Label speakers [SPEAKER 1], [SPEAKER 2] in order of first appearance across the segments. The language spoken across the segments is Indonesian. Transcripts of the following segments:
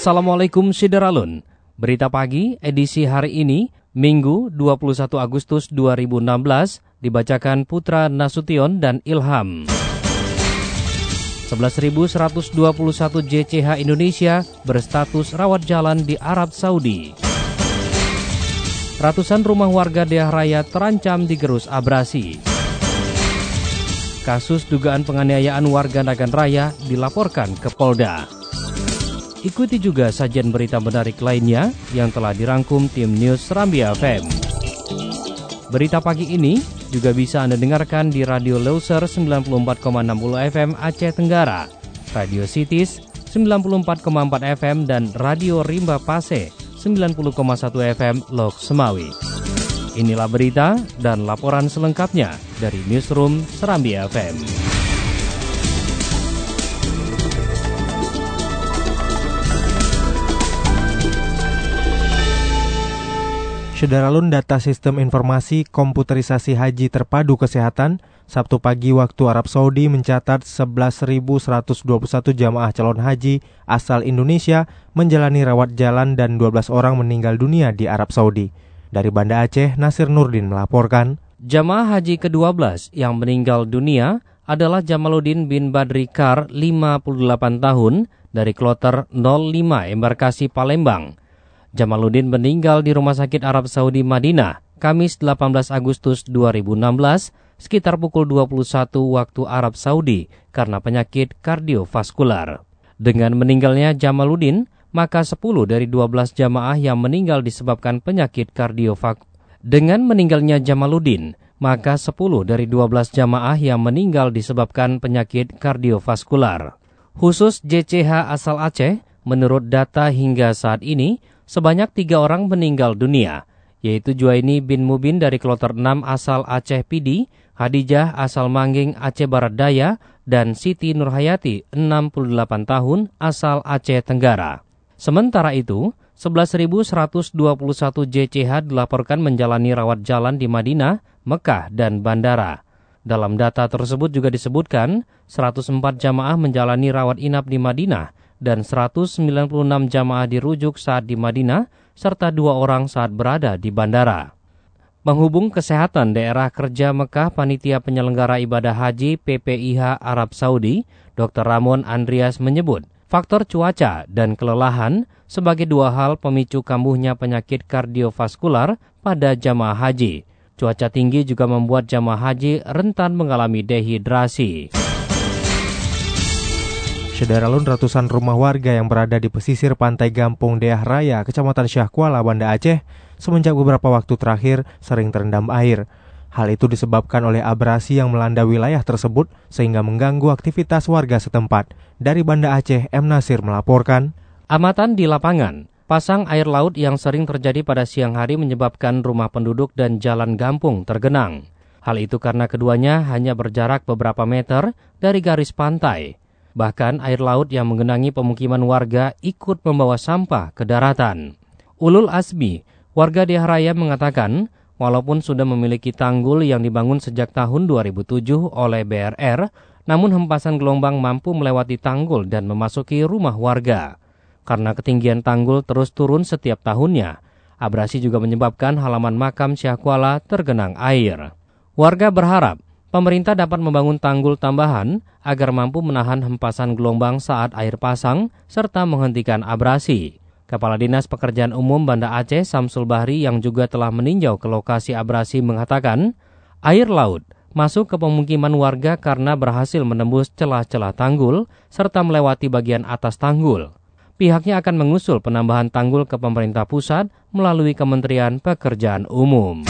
[SPEAKER 1] Assalamualaikum Sideralun. Berita pagi edisi hari ini, Minggu 21 Agustus 2016, dibacakan Putra Nasution dan Ilham. 11.121 JCH Indonesia berstatus rawat jalan di Arab Saudi. Ratusan rumah warga Deah Raya terancam digerus abrasi. Kasus dugaan penganiayaan warga Nagan Raya dilaporkan ke Polda. Ikuti juga sajian berita menarik lainnya yang telah dirangkum tim News Serambi FM. Berita pagi ini juga bisa Anda dengarkan di Radio Loser 94,60 FM Aceh Tenggara, Radio Cities 94,4 FM dan Radio Rimba Pase 90,1 FM Lok Semawi. Inilah berita dan laporan selengkapnya dari Newsroom Serambi FM.
[SPEAKER 2] Sederalun data sistem informasi komputerisasi haji terpadu kesehatan Sabtu pagi waktu Arab Saudi mencatat 11.121 jamaah calon haji asal Indonesia menjalani rawat jalan dan 12 orang meninggal dunia di Arab Saudi. Dari Banda Aceh, Nasir Nurdin melaporkan.
[SPEAKER 1] Jamaah haji ke-12 yang meninggal dunia adalah Jamaluddin bin Badri Kar, 58 tahun, dari kloter 05 embarkasi Palembang. Jamaluddin meninggal di Rumah Sakit Arab Saudi Madinah, Kamis 18 Agustus 2016, sekitar pukul 21 waktu Arab Saudi karena penyakit kardiovaskular. Dengan meninggalnya Jamaluddin, maka 10 dari 12 jamaah yang meninggal disebabkan penyakit kardiovaskular. Dengan meninggalnya Jamaluddin, maka 10 dari 12 jamaah yang meninggal disebabkan penyakit kardiovaskular. Khusus JCH asal Aceh, menurut data hingga saat ini, sebanyak tiga orang meninggal dunia, yaitu Juaini bin Mubin dari kloter 6 asal Aceh Pidi, Hadijah asal Mangging Aceh Barat Daya, dan Siti Nurhayati 68 tahun asal Aceh Tenggara. Sementara itu, 11.121 JCH dilaporkan menjalani rawat jalan di Madinah, Mekah, dan Bandara. Dalam data tersebut juga disebutkan 104 jamaah menjalani rawat inap di Madinah, dan 196 jamaah dirujuk saat di Madinah, serta dua orang saat berada di bandara. Menghubung kesehatan daerah kerja Mekah Panitia Penyelenggara Ibadah Haji PPIH Arab Saudi, Dr. Ramon Andreas menyebut, faktor cuaca dan kelelahan sebagai dua hal pemicu kambuhnya penyakit kardiovaskular pada jamaah haji. Cuaca tinggi juga membuat jamaah haji rentan mengalami dehidrasi.
[SPEAKER 2] Sederalun ratusan rumah warga yang berada di pesisir pantai Gampung Deah Raya, Kecamatan Syahkuala, Banda Aceh, semenjak beberapa waktu terakhir sering terendam air. Hal itu disebabkan oleh abrasi yang melanda wilayah tersebut sehingga mengganggu aktivitas warga setempat. Dari Banda Aceh, M. Nasir melaporkan.
[SPEAKER 1] Amatan di lapangan, pasang air laut yang sering terjadi pada siang hari menyebabkan rumah penduduk dan jalan gampung tergenang. Hal itu karena keduanya hanya berjarak beberapa meter dari garis pantai. Bahkan air laut yang menggenangi pemukiman warga ikut membawa sampah ke daratan. Ulul Asbi, warga Raya mengatakan, walaupun sudah memiliki tanggul yang dibangun sejak tahun 2007 oleh BRR, namun hempasan gelombang mampu melewati tanggul dan memasuki rumah warga. Karena ketinggian tanggul terus turun setiap tahunnya, abrasi juga menyebabkan halaman makam Syahkuala tergenang air. Warga berharap pemerintah dapat membangun tanggul tambahan agar mampu menahan hempasan gelombang saat air pasang serta menghentikan abrasi. Kepala Dinas Pekerjaan Umum Banda Aceh Samsul Bahri yang juga telah meninjau ke lokasi abrasi mengatakan, air laut masuk ke pemukiman warga karena berhasil menembus celah-celah tanggul serta melewati bagian atas tanggul. Pihaknya akan mengusul penambahan tanggul ke pemerintah pusat melalui Kementerian Pekerjaan Umum.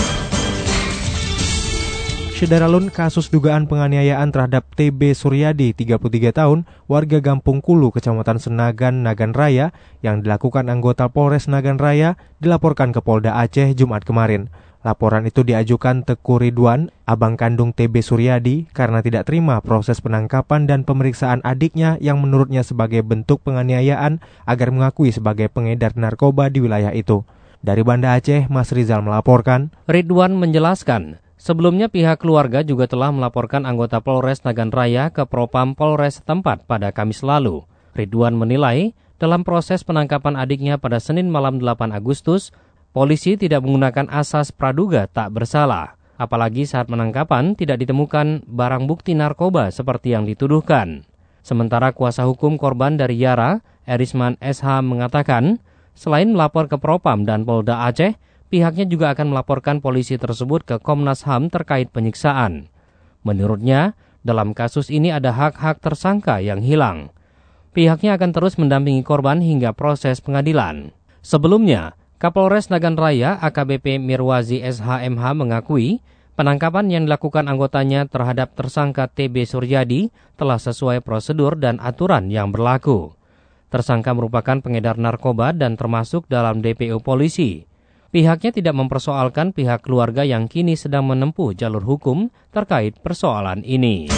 [SPEAKER 2] Syederalun kasus dugaan penganiayaan terhadap TB Suryadi, 33 tahun, warga Gampung Kulu, Kecamatan Senagan, Nagan Raya, yang dilakukan anggota Polres Nagan Raya, dilaporkan ke Polda Aceh Jumat kemarin. Laporan itu diajukan Teku Ridwan, abang kandung TB Suryadi, karena tidak terima proses penangkapan dan pemeriksaan adiknya yang menurutnya sebagai bentuk penganiayaan agar mengakui sebagai pengedar narkoba di wilayah itu. Dari Banda Aceh, Mas Rizal melaporkan.
[SPEAKER 1] Ridwan menjelaskan, Sebelumnya pihak keluarga juga telah melaporkan anggota Polres Nagan Raya ke Propam Polres tempat pada Kamis lalu. Ridwan menilai dalam proses penangkapan adiknya pada Senin malam 8 Agustus, polisi tidak menggunakan asas praduga tak bersalah. Apalagi saat penangkapan tidak ditemukan barang bukti narkoba seperti yang dituduhkan. Sementara kuasa hukum korban dari Yara, Erisman SH mengatakan, selain melapor ke Propam dan Polda Aceh, pihaknya juga akan melaporkan polisi tersebut ke Komnas HAM terkait penyiksaan. Menurutnya, dalam kasus ini ada hak-hak tersangka yang hilang. Pihaknya akan terus mendampingi korban hingga proses pengadilan. Sebelumnya, Kapolres Nagan Raya AKBP Mirwazi SHMH mengakui penangkapan yang dilakukan anggotanya terhadap tersangka TB Suryadi telah sesuai prosedur dan aturan yang berlaku. Tersangka merupakan pengedar narkoba dan termasuk dalam DPO polisi. Pihaknya tidak mempersoalkan pihak keluarga yang kini sedang menempuh jalur hukum terkait persoalan ini.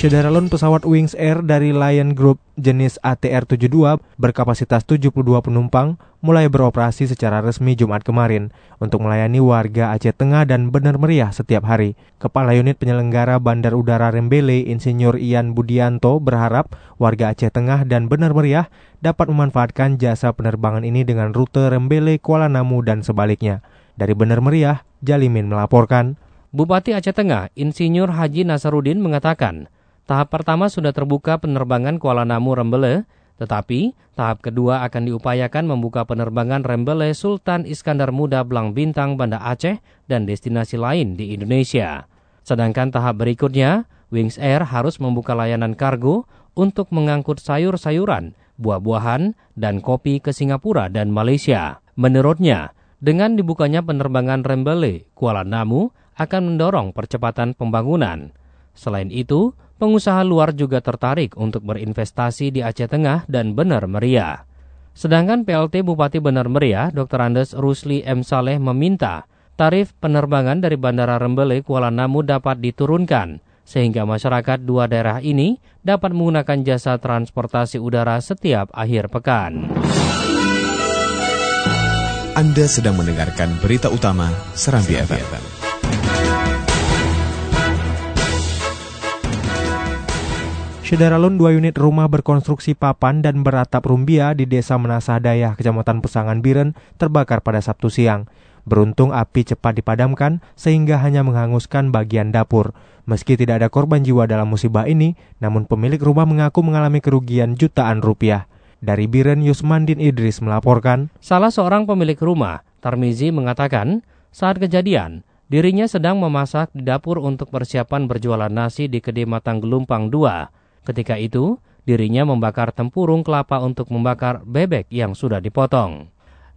[SPEAKER 2] Syederalun pesawat Wings Air dari Lion Group jenis ATR-72 berkapasitas 72 penumpang mulai beroperasi secara resmi Jumat kemarin untuk melayani warga Aceh Tengah dan Benar Meriah setiap hari. Kepala Unit Penyelenggara Bandar Udara Rembele, Insinyur Ian Budianto berharap warga Aceh Tengah dan Benar Meriah dapat memanfaatkan jasa penerbangan ini dengan rute Rembele, Kuala Namu, dan sebaliknya. Dari Benar Meriah, Jalimin melaporkan.
[SPEAKER 1] Bupati Aceh Tengah, Insinyur Haji Nasarudin mengatakan, Tahap pertama sudah terbuka penerbangan Kuala Namu Rembele, tetapi tahap kedua akan diupayakan membuka penerbangan Rembele Sultan Iskandar Muda Blang Bintang Banda Aceh dan destinasi lain di Indonesia. Sedangkan tahap berikutnya, Wings Air harus membuka layanan kargo untuk mengangkut sayur-sayuran, buah-buahan, dan kopi ke Singapura dan Malaysia. Menurutnya, dengan dibukanya penerbangan Rembele, Kuala Namu akan mendorong percepatan pembangunan. Selain itu, pengusaha luar juga tertarik untuk berinvestasi di Aceh Tengah dan Benar Meriah. Sedangkan PLT Bupati Benar Meriah, Dr. Andes Rusli M. Saleh meminta tarif penerbangan dari Bandara Rembele Kuala Namu dapat diturunkan sehingga masyarakat dua daerah ini dapat menggunakan jasa transportasi udara setiap akhir pekan.
[SPEAKER 3] Anda sedang mendengarkan berita utama Serambi FM.
[SPEAKER 2] Syederalun dua unit rumah berkonstruksi papan dan beratap rumbia di Desa Menasah Dayah, Kecamatan Pesangan Biren, terbakar pada Sabtu siang. Beruntung api cepat dipadamkan sehingga hanya menghanguskan bagian dapur. Meski tidak ada korban jiwa dalam musibah ini, namun pemilik rumah mengaku mengalami kerugian jutaan rupiah. Dari Biren Yusmandin Idris melaporkan,
[SPEAKER 1] Salah seorang pemilik rumah, Tarmizi mengatakan, saat kejadian, dirinya sedang memasak di dapur untuk persiapan berjualan nasi di Kedai Matang Gelumpang 2. Ketika itu, dirinya membakar tempurung kelapa untuk membakar bebek yang sudah dipotong.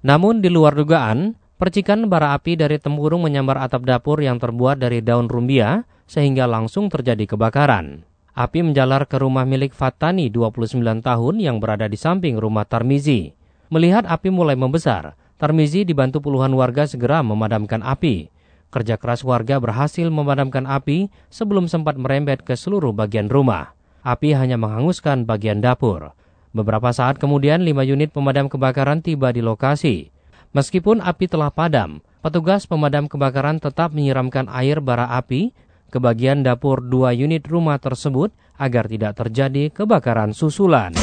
[SPEAKER 1] Namun di luar dugaan, percikan bara api dari tempurung menyambar atap dapur yang terbuat dari daun rumbia sehingga langsung terjadi kebakaran. Api menjalar ke rumah milik Fatani 29 tahun yang berada di samping rumah Tarmizi. Melihat api mulai membesar, Tarmizi dibantu puluhan warga segera memadamkan api. Kerja keras warga berhasil memadamkan api sebelum sempat merembet ke seluruh bagian rumah api hanya menghanguskan bagian dapur. Beberapa saat kemudian lima unit pemadam kebakaran tiba di lokasi. Meskipun api telah padam, petugas pemadam kebakaran tetap menyiramkan air bara api ke bagian dapur dua unit rumah tersebut agar tidak terjadi kebakaran susulan.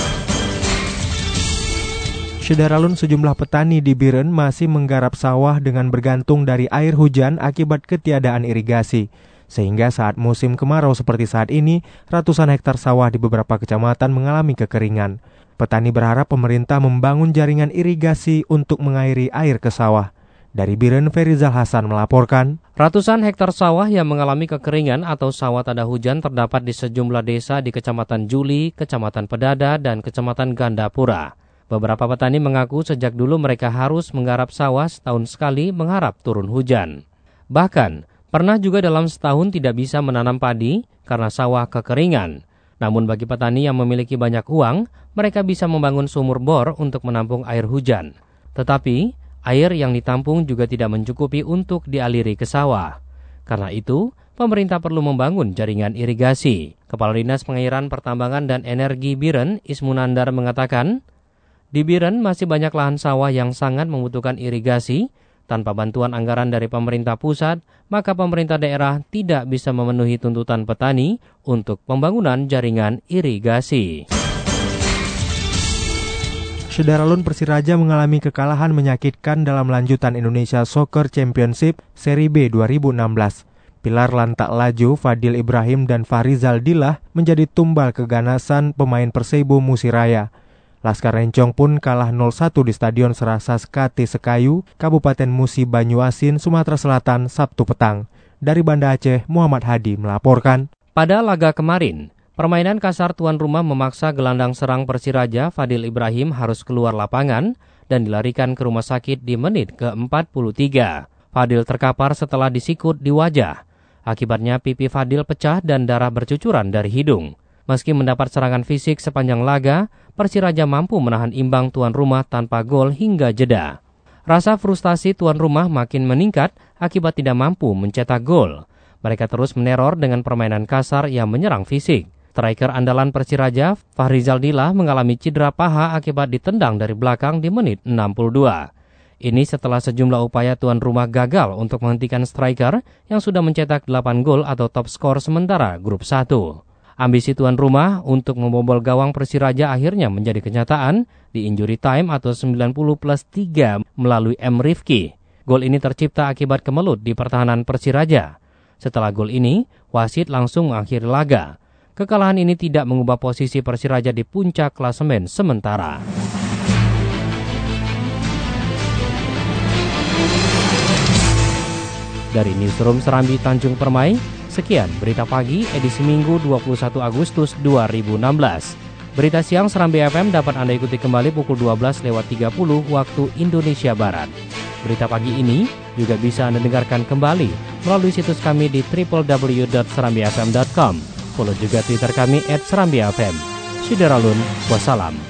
[SPEAKER 2] Syederalun sejumlah petani di Biren masih menggarap sawah dengan bergantung dari air hujan akibat ketiadaan irigasi. Sehingga saat musim kemarau seperti saat ini, ratusan hektar sawah di beberapa kecamatan mengalami kekeringan. Petani berharap pemerintah membangun jaringan irigasi untuk mengairi air ke sawah. Dari Biren Ferizal Hasan melaporkan,
[SPEAKER 1] ratusan hektar sawah yang mengalami kekeringan atau sawah tak ada hujan terdapat di sejumlah desa di Kecamatan Juli, Kecamatan Pedada, dan Kecamatan Gandapura. Beberapa petani mengaku sejak dulu mereka harus menggarap sawah setahun sekali mengharap turun hujan. Bahkan, Pernah juga dalam setahun tidak bisa menanam padi karena sawah kekeringan. Namun bagi petani yang memiliki banyak uang, mereka bisa membangun sumur bor untuk menampung air hujan. Tetapi, air yang ditampung juga tidak mencukupi untuk dialiri ke sawah. Karena itu, pemerintah perlu membangun jaringan irigasi. Kepala Dinas Pengairan Pertambangan dan Energi Biren, Ismunandar mengatakan, di Biren masih banyak lahan sawah yang sangat membutuhkan irigasi tanpa bantuan anggaran dari pemerintah pusat, maka pemerintah daerah tidak bisa memenuhi tuntutan petani untuk pembangunan jaringan irigasi.
[SPEAKER 2] Sederalun Persiraja mengalami kekalahan menyakitkan dalam lanjutan Indonesia Soccer Championship Seri B 2016. Pilar lantak laju Fadil Ibrahim dan Farizal Dilah menjadi tumbal keganasan pemain Persebo Musiraya. Laskar Rencong pun kalah 0-1 di Stadion Serasas KT Sekayu, Kabupaten Musi Banyuasin, Sumatera Selatan, Sabtu petang. Dari Banda Aceh, Muhammad Hadi melaporkan.
[SPEAKER 1] Pada laga kemarin, permainan kasar tuan rumah memaksa gelandang serang Persiraja Fadil Ibrahim harus keluar lapangan dan dilarikan ke rumah sakit di menit ke-43. Fadil terkapar setelah disikut di wajah. Akibatnya pipi Fadil pecah dan darah bercucuran dari hidung. Meski mendapat serangan fisik sepanjang laga, Persiraja mampu menahan imbang tuan rumah tanpa gol hingga jeda. Rasa frustasi tuan rumah makin meningkat akibat tidak mampu mencetak gol. Mereka terus meneror dengan permainan kasar yang menyerang fisik. Striker andalan Persiraja, Fahrizal Dila mengalami cedera paha akibat ditendang dari belakang di menit 62. Ini setelah sejumlah upaya tuan rumah gagal untuk menghentikan striker yang sudah mencetak 8 gol atau top skor sementara grup 1. Ambisi tuan rumah untuk membobol gawang Persiraja akhirnya menjadi kenyataan di injury time atau 90 plus 3 melalui M. Rifki. Gol ini tercipta akibat kemelut di pertahanan Persiraja. Setelah gol ini, wasit langsung mengakhiri laga. Kekalahan ini tidak mengubah posisi Persiraja di puncak klasemen sementara. Dari Newsroom Serambi Tanjung Permai, Sekian berita pagi edisi Minggu 21 Agustus 2016. Berita siang Serambi FM dapat Anda ikuti kembali pukul 12 lewat 30 waktu Indonesia Barat. Berita pagi ini juga bisa Anda dengarkan kembali melalui situs kami di www.serambifm.com. Follow juga Twitter kami at Serambi FM. Syederalun, wassalam.